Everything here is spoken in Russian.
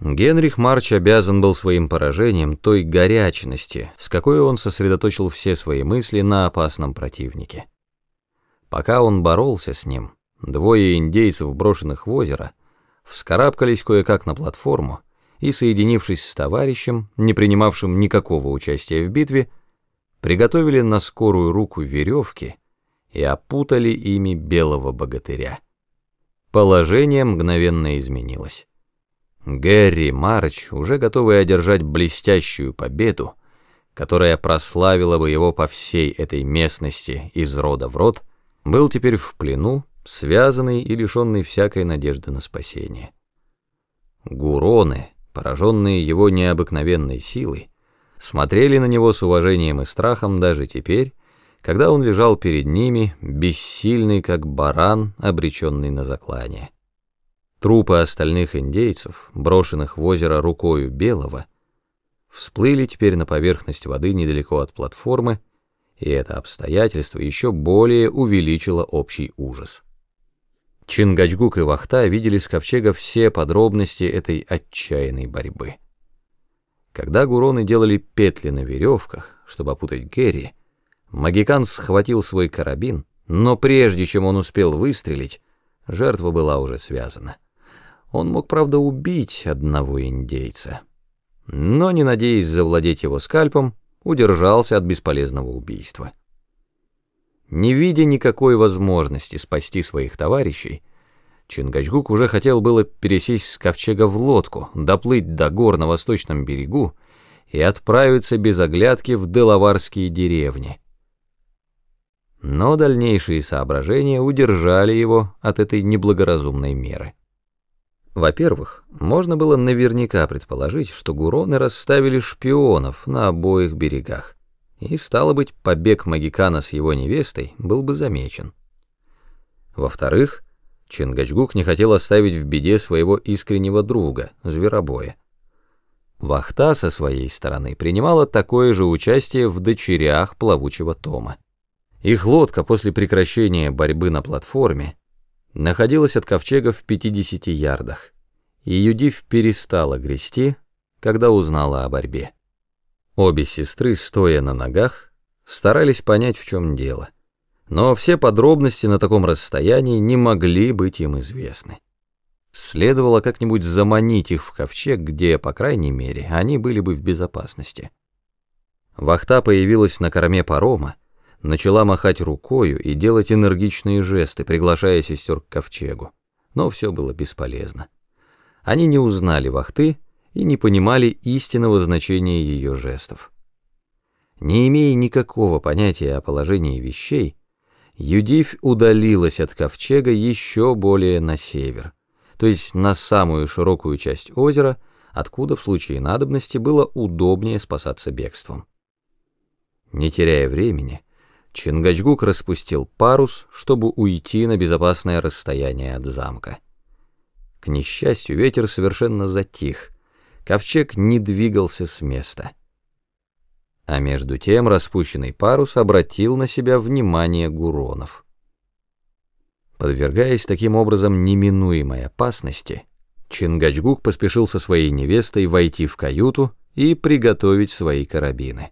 Генрих Марч обязан был своим поражением той горячности, с какой он сосредоточил все свои мысли на опасном противнике. Пока он боролся с ним, двое индейцев, брошенных в озеро, вскарабкались кое-как на платформу и, соединившись с товарищем, не принимавшим никакого участия в битве, приготовили на скорую руку веревки и опутали ими белого богатыря. Положение мгновенно изменилось. Гэри Марч, уже готовый одержать блестящую победу, которая прославила бы его по всей этой местности из рода в род, был теперь в плену, связанный и лишенный всякой надежды на спасение. Гуроны, пораженные его необыкновенной силой, смотрели на него с уважением и страхом даже теперь, когда он лежал перед ними, бессильный, как баран, обреченный на заклание. Трупы остальных индейцев, брошенных в озеро рукою Белого, всплыли теперь на поверхность воды недалеко от платформы, и это обстоятельство еще более увеличило общий ужас. Чингачгук и Вахта видели с ковчега все подробности этой отчаянной борьбы. Когда гуроны делали петли на веревках, чтобы опутать Герри, Магикан схватил свой карабин, но прежде чем он успел выстрелить, жертва была уже связана. Он мог, правда, убить одного индейца, но, не надеясь завладеть его скальпом, удержался от бесполезного убийства. Не видя никакой возможности спасти своих товарищей, Чингачгук уже хотел было пересесть с ковчега в лодку, доплыть до гор на восточном берегу и отправиться без оглядки в Делаварские деревни. Но дальнейшие соображения удержали его от этой неблагоразумной меры. Во-первых, можно было наверняка предположить, что гуроны расставили шпионов на обоих берегах, и, стало быть, побег Магикана с его невестой был бы замечен. Во-вторых, Чингачгук не хотел оставить в беде своего искреннего друга, Зверобоя. Вахта со своей стороны принимала такое же участие в дочерях плавучего Тома. Их лодка после прекращения борьбы на платформе находилась от ковчега в 50 ярдах, и Юдив перестала грести, когда узнала о борьбе. Обе сестры, стоя на ногах, старались понять, в чем дело, но все подробности на таком расстоянии не могли быть им известны. Следовало как-нибудь заманить их в ковчег, где, по крайней мере, они были бы в безопасности. Вахта появилась на корме парома, начала махать рукою и делать энергичные жесты, приглашая сестер к ковчегу. Но все было бесполезно. Они не узнали вахты и не понимали истинного значения ее жестов. Не имея никакого понятия о положении вещей, Юдивь удалилась от ковчега еще более на север, то есть на самую широкую часть озера, откуда в случае надобности было удобнее спасаться бегством. Не теряя времени, Чингачгук распустил парус, чтобы уйти на безопасное расстояние от замка. К несчастью, ветер совершенно затих, ковчег не двигался с места. А между тем распущенный парус обратил на себя внимание Гуронов. Подвергаясь таким образом неминуемой опасности, Чингачгук поспешил со своей невестой войти в каюту и приготовить свои карабины.